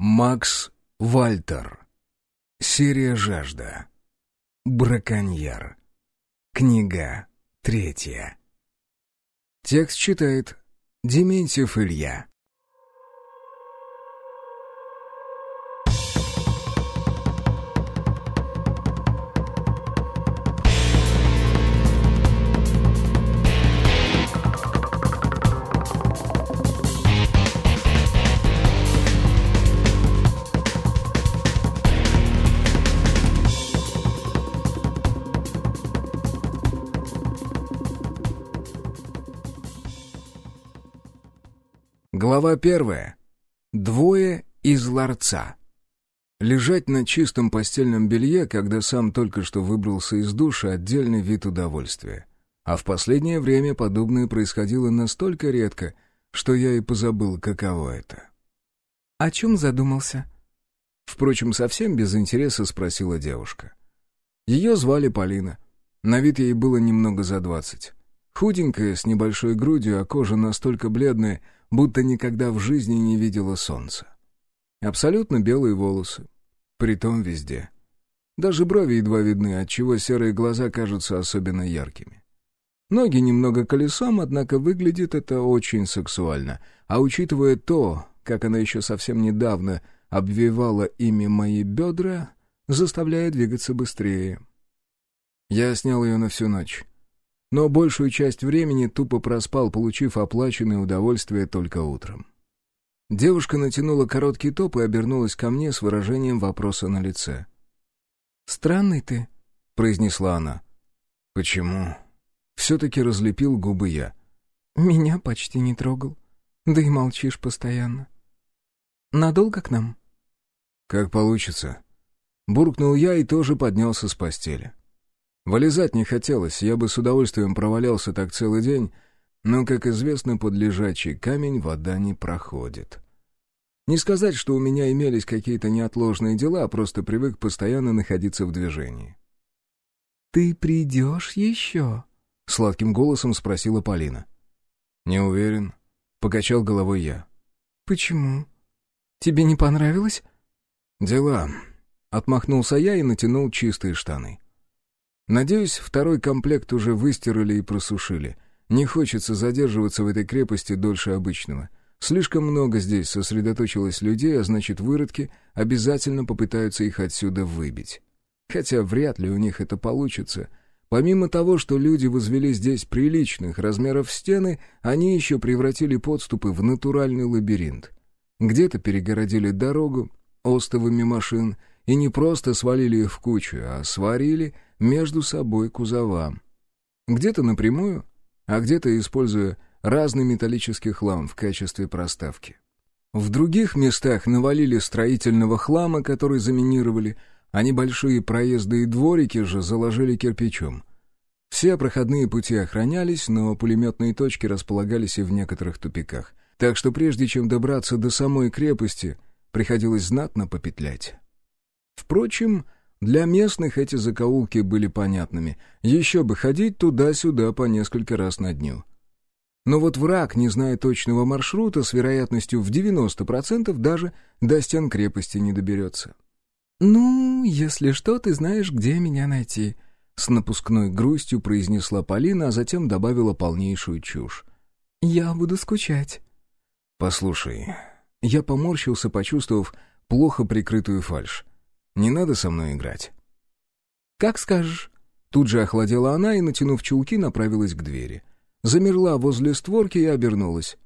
Макс Вальтер. Серия «Жажда». Браконьер. Книга третья. Текст читает Дементьев Илья. Глава первая. Двое из ларца. Лежать на чистом постельном белье, когда сам только что выбрался из душа, отдельный вид удовольствия. А в последнее время подобное происходило настолько редко, что я и позабыл, каково это. «О чем задумался?» Впрочем, совсем без интереса спросила девушка. Ее звали Полина. На вид ей было немного за двадцать. Худенькая, с небольшой грудью, а кожа настолько бледная, будто никогда в жизни не видела солнца. Абсолютно белые волосы. Притом везде. Даже брови едва видны, отчего серые глаза кажутся особенно яркими. Ноги немного колесом, однако выглядит это очень сексуально. А учитывая то, как она еще совсем недавно обвивала ими мои бедра, заставляет двигаться быстрее. Я снял ее на всю ночь но большую часть времени тупо проспал, получив оплаченное удовольствие только утром. Девушка натянула короткий топ и обернулась ко мне с выражением вопроса на лице. «Странный ты», — произнесла она. «Почему?» Все-таки разлепил губы я. «Меня почти не трогал. Да и молчишь постоянно. Надолго к нам?» «Как получится». Буркнул я и тоже поднялся с постели. Вылезать не хотелось, я бы с удовольствием провалялся так целый день, но, как известно, под лежачий камень вода не проходит. Не сказать, что у меня имелись какие-то неотложные дела, а просто привык постоянно находиться в движении. «Ты придешь еще?» — сладким голосом спросила Полина. «Не уверен», — покачал головой я. «Почему? Тебе не понравилось?» «Дела». Отмахнулся я и натянул чистые штаны. Надеюсь, второй комплект уже выстирали и просушили. Не хочется задерживаться в этой крепости дольше обычного. Слишком много здесь сосредоточилось людей, а значит, выродки обязательно попытаются их отсюда выбить. Хотя вряд ли у них это получится. Помимо того, что люди возвели здесь приличных размеров стены, они еще превратили подступы в натуральный лабиринт. Где-то перегородили дорогу остовами машин и не просто свалили их в кучу, а сварили — между собой кузова. Где-то напрямую, а где-то используя разный металлический хлам в качестве проставки. В других местах навалили строительного хлама, который заминировали, а небольшие проезды и дворики же заложили кирпичом. Все проходные пути охранялись, но пулеметные точки располагались и в некоторых тупиках. Так что прежде чем добраться до самой крепости, приходилось знатно попетлять. Впрочем, для местных эти закоулки были понятными. Еще бы ходить туда-сюда по несколько раз на дню. Но вот враг, не зная точного маршрута, с вероятностью в 90% даже до стен крепости не доберется. «Ну, если что, ты знаешь, где меня найти», — с напускной грустью произнесла Полина, а затем добавила полнейшую чушь. «Я буду скучать». «Послушай...» Я поморщился, почувствовав плохо прикрытую фальшь. Не надо со мной играть». «Как скажешь». Тут же охладела она и, натянув чулки, направилась к двери. Замерла возле створки и обернулась.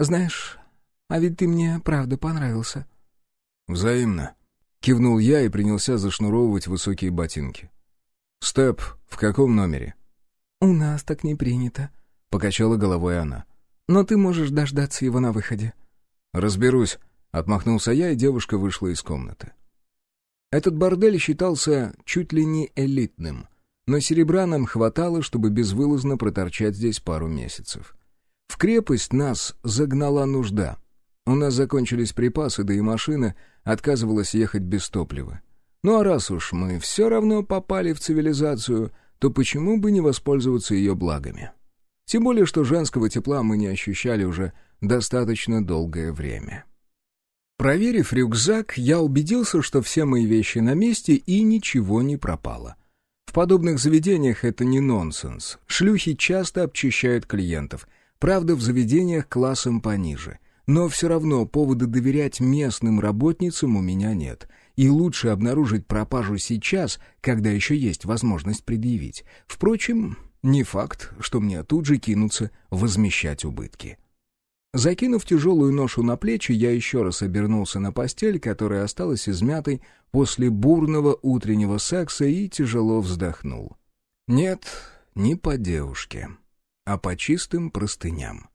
«Знаешь, а ведь ты мне правда понравился». «Взаимно», — кивнул я и принялся зашнуровывать высокие ботинки. «Степ, в каком номере?» «У нас так не принято», — покачала головой она. «Но ты можешь дождаться его на выходе». «Разберусь», — отмахнулся я, и девушка вышла из комнаты. Этот бордель считался чуть ли не элитным, но серебра нам хватало, чтобы безвылазно проторчать здесь пару месяцев. В крепость нас загнала нужда. У нас закончились припасы, да и машина отказывалась ехать без топлива. Ну а раз уж мы все равно попали в цивилизацию, то почему бы не воспользоваться ее благами? Тем более, что женского тепла мы не ощущали уже достаточно долгое время. Проверив рюкзак, я убедился, что все мои вещи на месте и ничего не пропало. В подобных заведениях это не нонсенс. Шлюхи часто обчищают клиентов. Правда, в заведениях классом пониже. Но все равно повода доверять местным работницам у меня нет. И лучше обнаружить пропажу сейчас, когда еще есть возможность предъявить. Впрочем, не факт, что мне тут же кинутся возмещать убытки. Закинув тяжелую ношу на плечи, я еще раз обернулся на постель, которая осталась измятой после бурного утреннего секса и тяжело вздохнул. Нет, не по девушке, а по чистым простыням.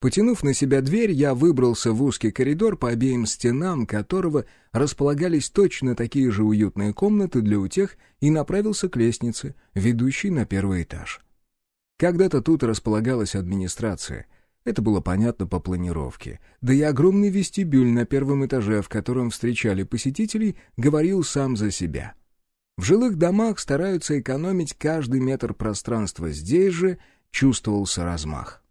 Потянув на себя дверь, я выбрался в узкий коридор, по обеим стенам которого располагались точно такие же уютные комнаты для утех, и направился к лестнице, ведущей на первый этаж. Когда-то тут располагалась администрация — это было понятно по планировке. Да и огромный вестибюль на первом этаже, в котором встречали посетителей, говорил сам за себя. В жилых домах стараются экономить каждый метр пространства, здесь же чувствовался размах.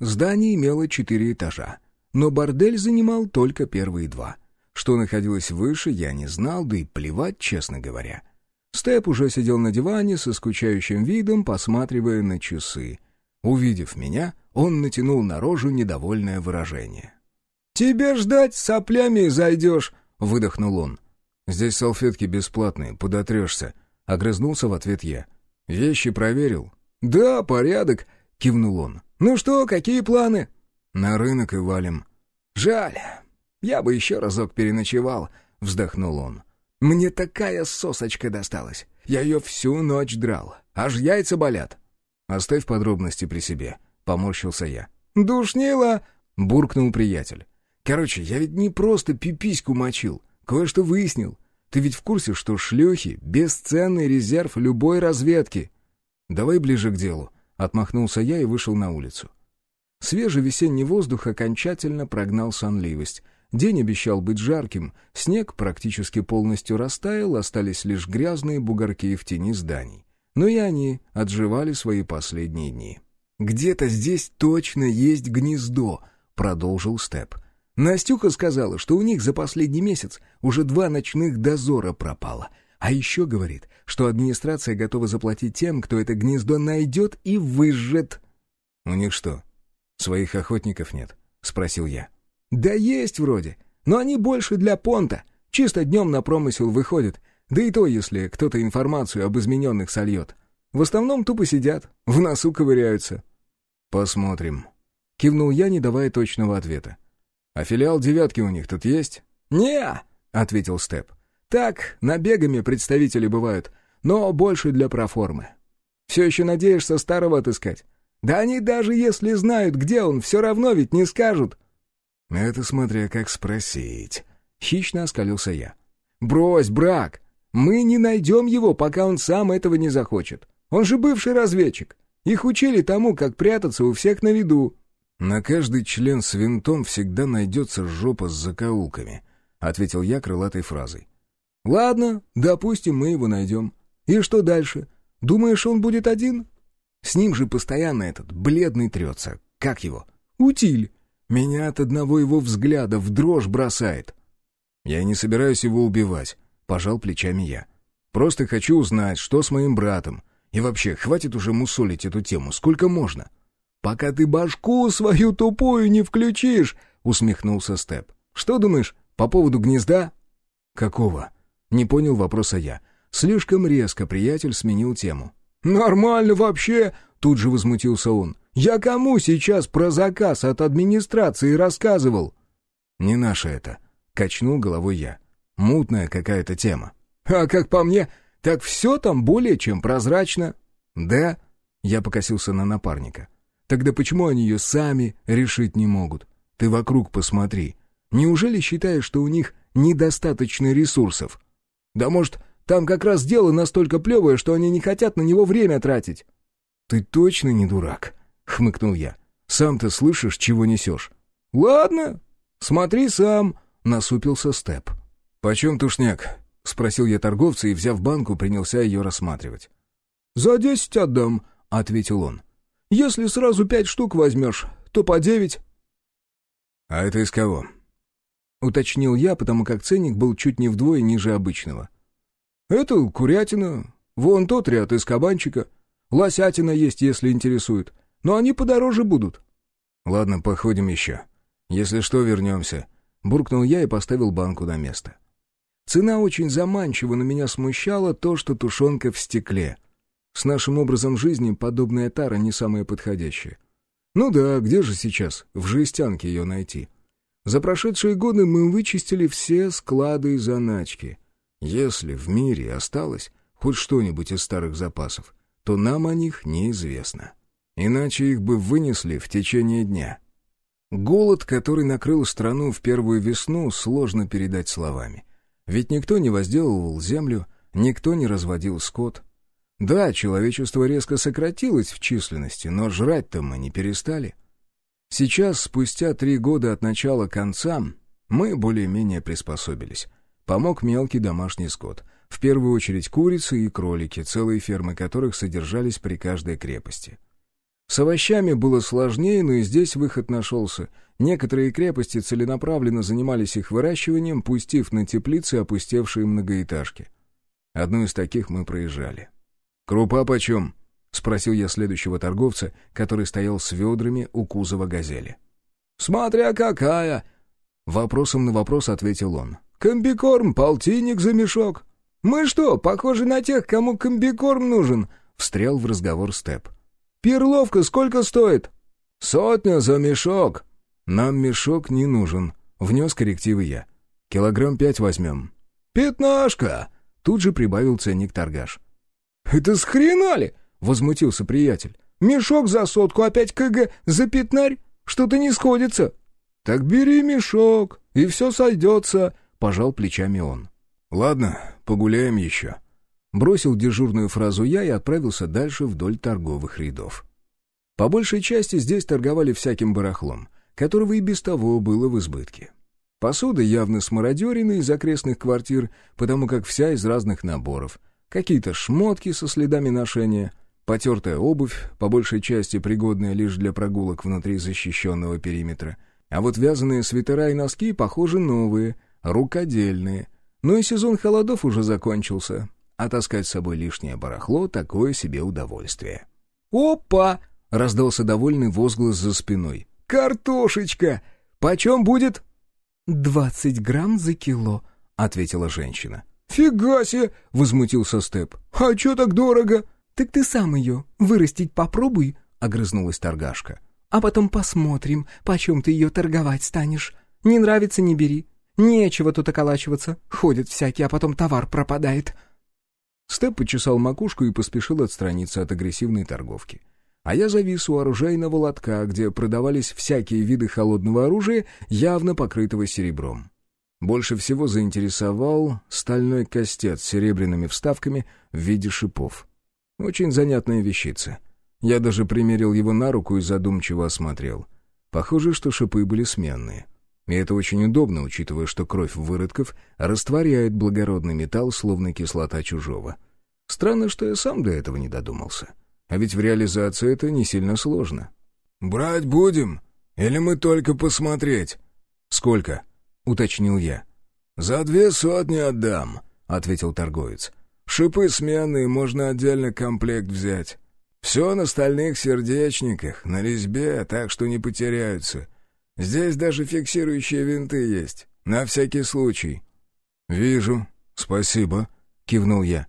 Здание имело четыре этажа, но бордель занимал только первые два. Что находилось выше, я не знал, да и плевать, честно говоря. Степ уже сидел на диване со скучающим видом, посматривая на часы. Увидев меня, он натянул на рожу недовольное выражение. «Тебе ждать, соплями зайдешь!» — выдохнул он. «Здесь салфетки бесплатные, подотрешься», — огрызнулся в ответ я. «Вещи проверил?» «Да, порядок», — кивнул он. «Ну что, какие планы?» «На рынок и валим». «Жаль. Я бы еще разок переночевал», — вздохнул он. «Мне такая сосочка досталась. Я ее всю ночь драл. Аж яйца болят». «Оставь подробности при себе», Поморщился я. «Душнило!» — буркнул приятель. «Короче, я ведь не просто пипиську мочил. Кое-что выяснил. Ты ведь в курсе, что шлюхи — бесценный резерв любой разведки?» «Давай ближе к делу», — отмахнулся я и вышел на улицу. Свежий весенний воздух окончательно прогнал сонливость. День обещал быть жарким, снег практически полностью растаял, остались лишь грязные бугорки в тени зданий. Но и они отживали свои последние дни. «Где-то здесь точно есть гнездо», — продолжил Степ. «Настюха сказала, что у них за последний месяц уже два ночных дозора пропало. А еще говорит, что администрация готова заплатить тем, кто это гнездо найдет и выжжет». «У них что, своих охотников нет?» — спросил я. «Да есть вроде, но они больше для понта. Чисто днем на промысел выходят, да и то, если кто-то информацию об измененных сольет. В основном тупо сидят, в носу ковыряются. «Посмотрим». Кивнул я, не давая точного ответа. «А филиал «девятки» у них тут есть?» «Не-а», ответил Степ. «Так, набегами представители бывают, но больше для проформы. Все еще надеешься старого отыскать? Да они даже если знают, где он, все равно ведь не скажут». «Это смотря как спросить», — хищно оскалился я. «Брось, брак! Мы не найдем его, пока он сам этого не захочет. Он же бывший разведчик. Их учили тому, как прятаться у всех на виду». «На каждый член с винтом всегда найдется жопа с закоулками», — ответил я крылатой фразой. «Ладно, допустим, мы его найдем. И что дальше? Думаешь, он будет один?» «С ним же постоянно этот бледный трется. Как его?» «Утиль. Меня от одного его взгляда в дрожь бросает». «Я не собираюсь его убивать», — пожал плечами я. «Просто хочу узнать, что с моим братом, и вообще, хватит уже мусолить эту тему, сколько можно? «Пока ты башку свою тупую не включишь!» — усмехнулся Степ. «Что думаешь по поводу гнезда?» «Какого?» — не понял вопроса я. Слишком резко приятель сменил тему. «Нормально вообще!» — тут же возмутился он. «Я кому сейчас про заказ от администрации рассказывал?» «Не наше это», — качнул головой я. «Мутная какая-то тема». «А как по мне, так все там более чем прозрачно». «Да?» — я покосился на напарника. «Тогда почему они ее сами решить не могут? Ты вокруг посмотри. Неужели считаешь, что у них недостаточно ресурсов?» «Да может, там как раз дело настолько плевое, что они не хотят на него время тратить». «Ты точно не дурак?» — хмыкнул я. «Сам-то слышишь, чего несешь?» «Ладно, смотри сам», — насупился Степ. «Почем тушняк?» — спросил я торговца и, взяв банку, принялся ее рассматривать. «За десять отдам», — ответил он. «Если сразу пять штук возьмешь, то по девять». «А это из кого?» уточнил я, потому как ценник был чуть не вдвое ниже обычного. «Это курятина, вон тот ряд из кабанчика. Лосятина есть, если интересует. Но они подороже будут». «Ладно, походим еще. Если что, вернемся», — буркнул я и поставил банку на место. Цена очень заманчива, но меня смущало то, что тушенка в стекле. С нашим образом жизни подобная тара не самая подходящая. Ну да, где же сейчас в жестянке ее найти? За прошедшие годы мы вычистили все склады и заначки. Если в мире осталось хоть что-нибудь из старых запасов, то нам о них неизвестно. Иначе их бы вынесли в течение дня. Голод, который накрыл страну в первую весну, сложно передать словами. Ведь никто не возделывал землю, никто не разводил скот. Да, человечество резко сократилось в численности, но жрать-то мы не перестали. Сейчас, спустя три года от начала конца, мы более-менее приспособились. Помог мелкий домашний скот, в первую очередь курицы и кролики, целые фермы которых содержались при каждой крепости. С овощами было сложнее, но и здесь выход нашелся. Некоторые крепости целенаправленно занимались их выращиванием, пустив на теплицы опустевшие многоэтажки. Одну из таких мы проезжали. «Крупа почем?» — спросил я следующего торговца, который стоял с ведрами у кузова «Газели». «Смотря какая!» Вопросом на вопрос ответил он. «Комбикорм, полтинник за мешок. Мы что, похожи на тех, кому комбикорм нужен?» — встрял в разговор Степ. «Перловка сколько стоит?» «Сотня за мешок». «Нам мешок не нужен», — внес коррективы я. «Килограмм пять возьмем». «Пятнашка!» — тут же прибавил ценник торгаш. «Это с хрена ли?» — возмутился приятель. «Мешок за сотку, опять КГ за пятнарь? Что-то не сходится». «Так бери мешок, и все сойдется», — пожал плечами он. «Ладно, погуляем еще». Бросил дежурную фразу я и отправился дальше вдоль торговых рядов. По большей части здесь торговали всяким барахлом, которого и без того было в избытке. Посуда явно смародерена из окрестных квартир, потому как вся из разных наборов. Какие-то шмотки со следами ношения, потертая обувь, по большей части пригодная лишь для прогулок внутри защищенного периметра. А вот вязаные свитера и носки, похоже, новые, рукодельные. Ну и сезон холодов уже закончился, а таскать с собой лишнее барахло — такое себе удовольствие. «Опа!» — раздался довольный возглас за спиной. «Картошечка! Почем будет?» «Двадцать грамм за кило», — ответила женщина. «Фига себе!» — возмутился Степ. «А чё так дорого?» «Так ты сам ее вырастить попробуй», — огрызнулась торгашка. «А потом посмотрим, почем ты ее торговать станешь. Не нравится — не бери. Нечего тут околачиваться. Ходят всякие, а потом товар пропадает». Степ почесал макушку и поспешил отстраниться от агрессивной торговки. А я завис у оружейного лотка, где продавались всякие виды холодного оружия, явно покрытого серебром. Больше всего заинтересовал стальной кастет с серебряными вставками в виде шипов. Очень занятная вещица. Я даже примерил его на руку и задумчиво осмотрел. Похоже, что шипы были сменные. И это очень удобно, учитывая, что кровь выродков растворяет благородный металл, словно кислота чужого. Странно, что я сам до этого не додумался. А ведь в реализации это не сильно сложно. «Брать будем? Или мы только посмотреть?» «Сколько?» — уточнил я. «За две сотни отдам», — ответил торговец. «Шипы сменные, можно отдельно комплект взять. Все на стальных сердечниках, на резьбе, так что не потеряются. Здесь даже фиксирующие винты есть, на всякий случай». «Вижу, спасибо», — кивнул я.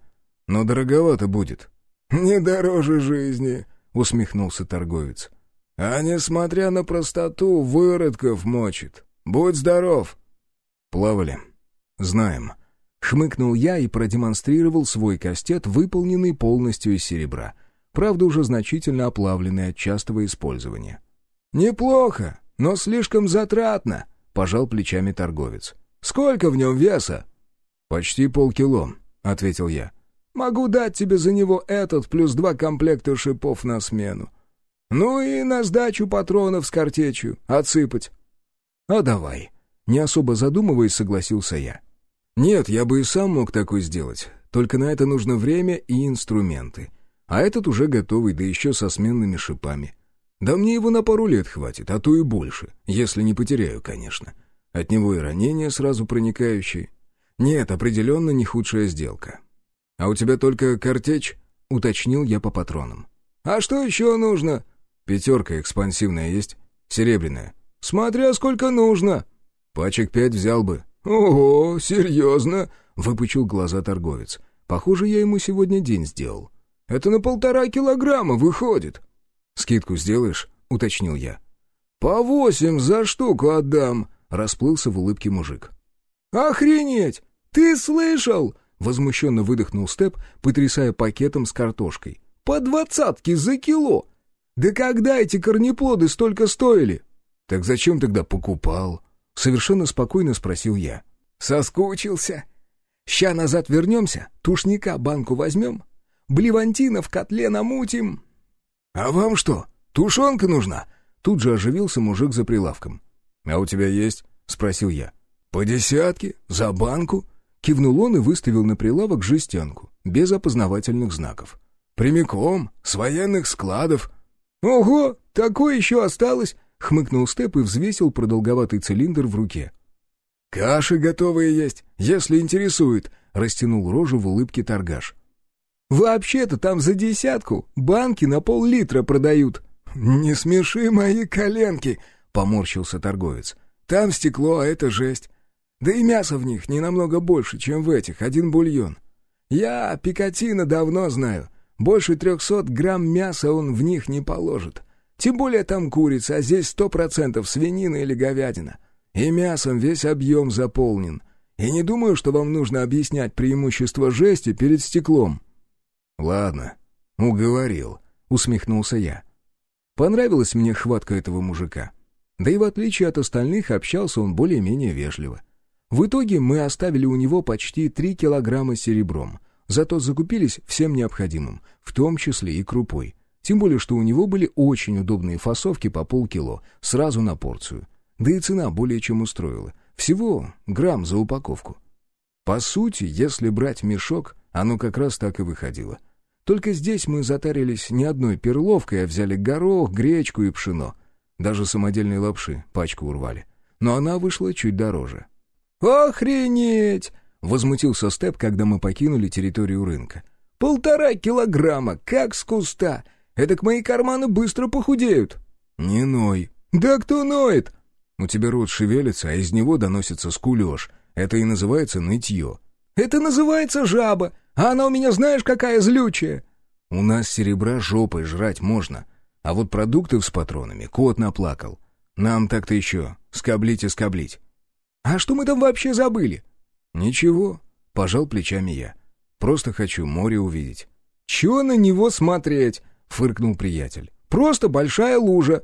«Но дороговато будет». «Не дороже жизни», — усмехнулся торговец. «А несмотря на простоту, выродков мочит. Будь здоров». «Плавали. Знаем». Хмыкнул я и продемонстрировал свой кастет, выполненный полностью из серебра. Правда, уже значительно оплавленный от частого использования. «Неплохо, но слишком затратно», — пожал плечами торговец. «Сколько в нем веса?» «Почти полкило», — ответил я. «Могу дать тебе за него этот плюс два комплекта шипов на смену. Ну и на сдачу патронов с картечью отсыпать». «А давай», — не особо задумываясь, согласился я. «Нет, я бы и сам мог такой сделать, только на это нужно время и инструменты. А этот уже готовый, да еще со сменными шипами. Да мне его на пару лет хватит, а то и больше, если не потеряю, конечно. От него и ранения сразу проникающие. Нет, определенно не худшая сделка. «А у тебя только картечь?» — уточнил я по патронам. «А что еще нужно?» «Пятерка экспансивная есть? Серебряная?» «Смотря сколько нужно». «Пачек пять взял бы». «Ого, серьезно?» — выпучил глаза торговец. «Похоже, я ему сегодня день сделал». «Это на полтора килограмма выходит». «Скидку сделаешь?» — уточнил я. «По восемь за штуку отдам», — расплылся в улыбке мужик. «Охренеть! Ты слышал?» — возмущенно выдохнул Степ, потрясая пакетом с картошкой. «По двадцатке за кило! Да когда эти корнеплоды столько стоили?» «Так зачем тогда покупал?» — совершенно спокойно спросил я. «Соскучился. Ща назад вернемся, тушника банку возьмем, блевантина в котле намутим». «А вам что, тушенка нужна?» Тут же оживился мужик за прилавком. «А у тебя есть?» — спросил я. «По десятке? За банку?» Кивнул он и выставил на прилавок жестянку, без опознавательных знаков. «Прямиком, с военных складов». «Ого, такое еще осталось!» — хмыкнул Степ и взвесил продолговатый цилиндр в руке. «Каши готовые есть, если интересует», — растянул рожу в улыбке торгаш. «Вообще-то там за десятку банки на пол-литра продают». «Не смеши мои коленки», — поморщился торговец. «Там стекло, а это жесть. Да и мяса в них не намного больше, чем в этих, один бульон. Я Пикатина давно знаю. Больше трехсот грамм мяса он в них не положит. Тем более там курица, а здесь сто процентов свинина или говядина. И мясом весь объем заполнен. И не думаю, что вам нужно объяснять преимущество жести перед стеклом». «Ладно, уговорил», — усмехнулся я. Понравилась мне хватка этого мужика. Да и в отличие от остальных, общался он более-менее вежливо. В итоге мы оставили у него почти три килограмма серебром, зато закупились всем необходимым, в том числе и крупой. Тем более, что у него были очень удобные фасовки по полкило, сразу на порцию. Да и цена более чем устроила. Всего грамм за упаковку. По сути, если брать мешок, оно как раз так и выходило. Только здесь мы затарились не одной перловкой, а взяли горох, гречку и пшено. Даже самодельной лапши пачку урвали. Но она вышла чуть дороже. «Охренеть!» — возмутился Степ, когда мы покинули территорию рынка. «Полтора килограмма, как с куста! Эдак мои карманы быстро похудеют!» «Не ной!» «Да кто ноет?» «У тебя рот шевелится, а из него доносится скулеж. Это и называется нытье». «Это называется жаба, а она у меня знаешь какая злючая!» «У нас серебра жопой жрать можно, а вот продуктов с патронами кот наплакал. Нам так-то еще скоблить и скоблить». «А что мы там вообще забыли?» «Ничего», — пожал плечами я. «Просто хочу море увидеть». «Чего на него смотреть?» — фыркнул приятель. «Просто большая лужа».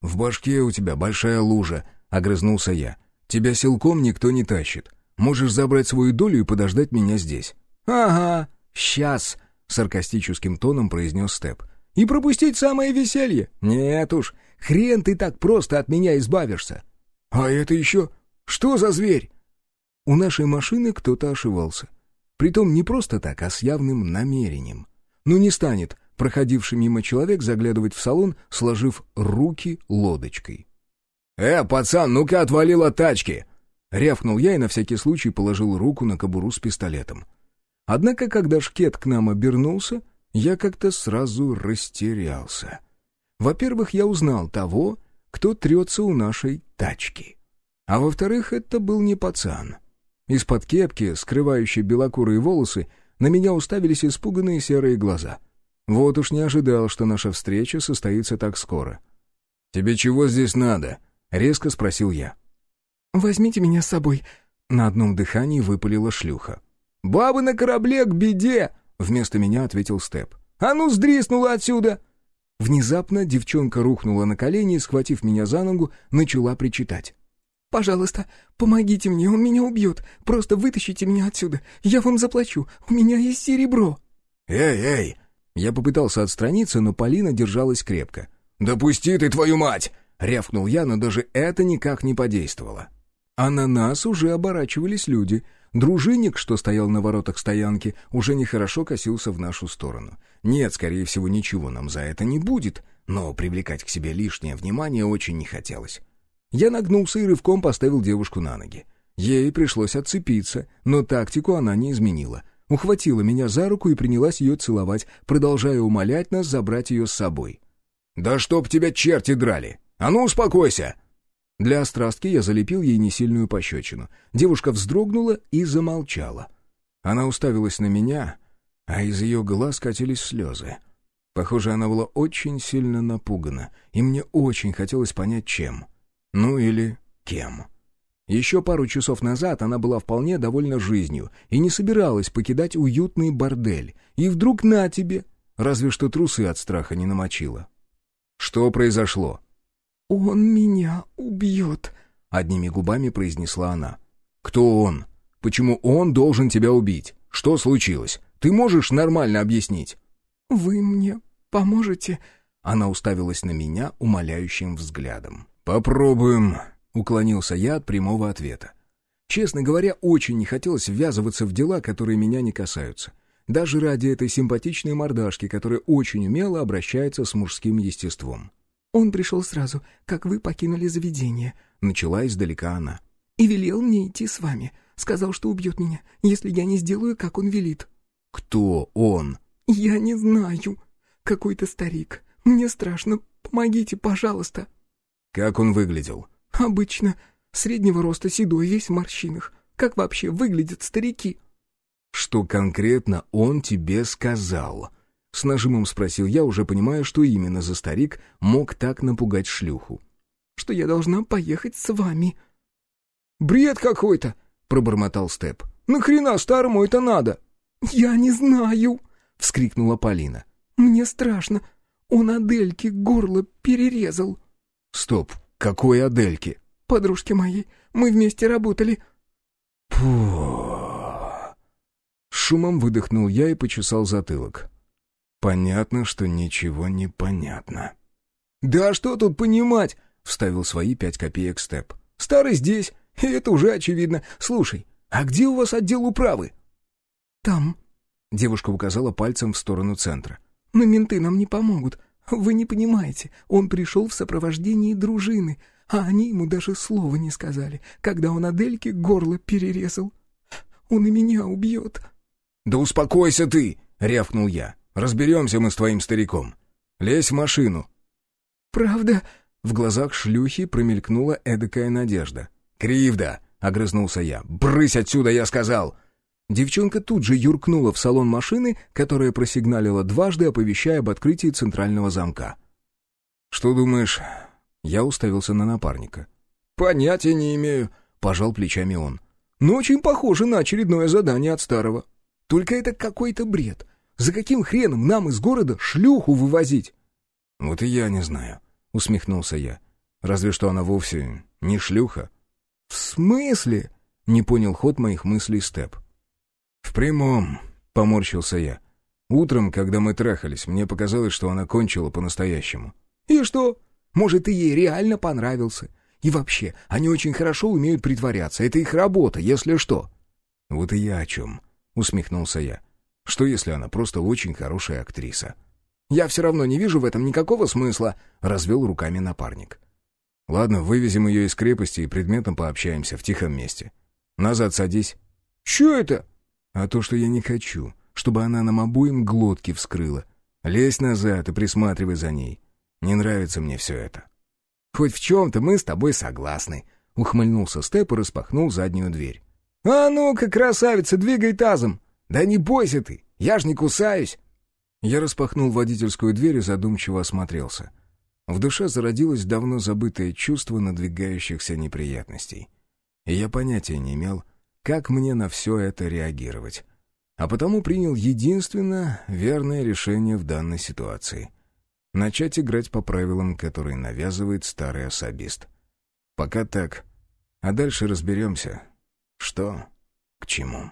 «В башке у тебя большая лужа», — огрызнулся я. «Тебя силком никто не тащит. Можешь забрать свою долю и подождать меня здесь». «Ага, сейчас», — саркастическим тоном произнес Степ. «И пропустить самое веселье? Нет уж, хрен ты так просто от меня избавишься». «А это еще что за зверь?» У нашей машины кто-то ошивался. Притом не просто так, а с явным намерением. Ну не станет проходивший мимо человек заглядывать в салон, сложив руки лодочкой. «Э, пацан, ну-ка отвалил от тачки!» Рявкнул я и на всякий случай положил руку на кобуру с пистолетом. Однако, когда шкет к нам обернулся, я как-то сразу растерялся. Во-первых, я узнал того, кто трется у нашей тачки. А во-вторых, это был не пацан. Из-под кепки, скрывающей белокурые волосы, на меня уставились испуганные серые глаза. Вот уж не ожидал, что наша встреча состоится так скоро. «Тебе чего здесь надо?» — резко спросил я. «Возьмите меня с собой», — на одном дыхании выпалила шлюха. «Бабы на корабле к беде!» — вместо меня ответил Степ. «А ну, сдриснула отсюда!» Внезапно девчонка рухнула на колени и, схватив меня за ногу, начала причитать. «Пожалуйста, помогите мне, он меня убьет. Просто вытащите меня отсюда. Я вам заплачу. У меня есть серебро». «Эй, эй!» Я попытался отстраниться, но Полина держалась крепко. «Да пусти ты, твою мать!» — рявкнул я, но даже это никак не подействовало. А на нас уже оборачивались люди. Дружинник, что стоял на воротах стоянки, уже нехорошо косился в нашу сторону. Нет, скорее всего, ничего нам за это не будет, но привлекать к себе лишнее внимание очень не хотелось. Я нагнулся и рывком поставил девушку на ноги. Ей пришлось отцепиться, но тактику она не изменила. Ухватила меня за руку и принялась ее целовать, продолжая умолять нас забрать ее с собой. «Да чтоб тебя черти драли! А ну, успокойся!» Для острастки я залепил ей несильную пощечину. Девушка вздрогнула и замолчала. Она уставилась на меня, а из ее глаз катились слезы. Похоже, она была очень сильно напугана, и мне очень хотелось понять, чем. Ну или кем. Еще пару часов назад она была вполне довольна жизнью и не собиралась покидать уютный бордель. И вдруг на тебе, разве что трусы от страха не намочила. Что произошло? «Он меня убьет», — одними губами произнесла она. «Кто он? Почему он должен тебя убить? Что случилось? Ты можешь нормально объяснить?» «Вы мне поможете?» Она уставилась на меня умоляющим взглядом. «Попробуем», — уклонился я от прямого ответа. Честно говоря, очень не хотелось ввязываться в дела, которые меня не касаются. Даже ради этой симпатичной мордашки, которая очень умело обращается с мужским естеством. «Он пришел сразу, как вы покинули заведение», — начала издалека она. «И велел мне идти с вами. Сказал, что убьет меня, если я не сделаю, как он велит». «Кто он?» «Я не знаю. Какой-то старик. Мне страшно. Помогите, пожалуйста». «Как он выглядел?» «Обычно. Среднего роста, седой, весь в морщинах. Как вообще выглядят старики?» «Что конкретно он тебе сказал?» С нажимом спросил я, уже понимая, что именно за старик мог так напугать шлюху. «Что я должна поехать с вами». «Бред какой-то!» — пробормотал Степ. «Нахрена старому это надо?» «Я не знаю!» — вскрикнула Полина. «Мне страшно. Он Адельке горло перерезал». «Стоп, какой Адельке?» «Подружки моей. Мы вместе работали». Пуh. Шумом выдохнул я и почесал затылок. Понятно, что ничего не понятно. «Да что тут понимать?» — вставил свои пять копеек Степ. «Старый здесь, и это уже очевидно. Слушай, а где у вас отдел управы?» «Там», — девушка указала пальцем в сторону центра. «Но менты нам не помогут. Вы не понимаете, он пришел в сопровождении дружины, а они ему даже слова не сказали, когда он Адельке горло перерезал. Он и меня убьет». «Да успокойся ты!» — рявкнул я. Разберемся мы с твоим стариком. Лезь в машину». «Правда?» В глазах шлюхи промелькнула эдакая надежда. «Кривда!» — огрызнулся я. «Брысь отсюда, я сказал!» Девчонка тут же юркнула в салон машины, которая просигналила дважды, оповещая об открытии центрального замка. «Что думаешь?» Я уставился на напарника. «Понятия не имею», — пожал плечами он. «Но очень похоже на очередное задание от старого. Только это какой-то бред. За каким хреном нам из города шлюху вывозить?» «Вот и я не знаю», — усмехнулся я. «Разве что она вовсе не шлюха». «В смысле?» — не понял ход моих мыслей Степ. «В прямом», — поморщился я. «Утром, когда мы трахались, мне показалось, что она кончила по-настоящему». «И что? Может, ты ей реально понравился? И вообще, они очень хорошо умеют притворяться. Это их работа, если что». «Вот и я о чем», — усмехнулся я. Что если она просто очень хорошая актриса? «Я все равно не вижу в этом никакого смысла», — развел руками напарник. «Ладно, вывезем ее из крепости и предметом пообщаемся в тихом месте. Назад садись». «Че это?» «А то, что я не хочу, чтобы она нам обоим глотки вскрыла. Лезь назад и присматривай за ней. Не нравится мне все это». «Хоть в чем-то мы с тобой согласны», — ухмыльнулся Степ и распахнул заднюю дверь. «А ну-ка, красавица, двигай тазом!» «Да не бойся ты, я ж не кусаюсь!» Я распахнул водительскую дверь и задумчиво осмотрелся. В душе зародилось давно забытое чувство надвигающихся неприятностей. И я понятия не имел, как мне на все это реагировать. А потому принял единственно верное решение в данной ситуации. Начать играть по правилам, которые навязывает старый особист. Пока так. А дальше разберемся, что к чему.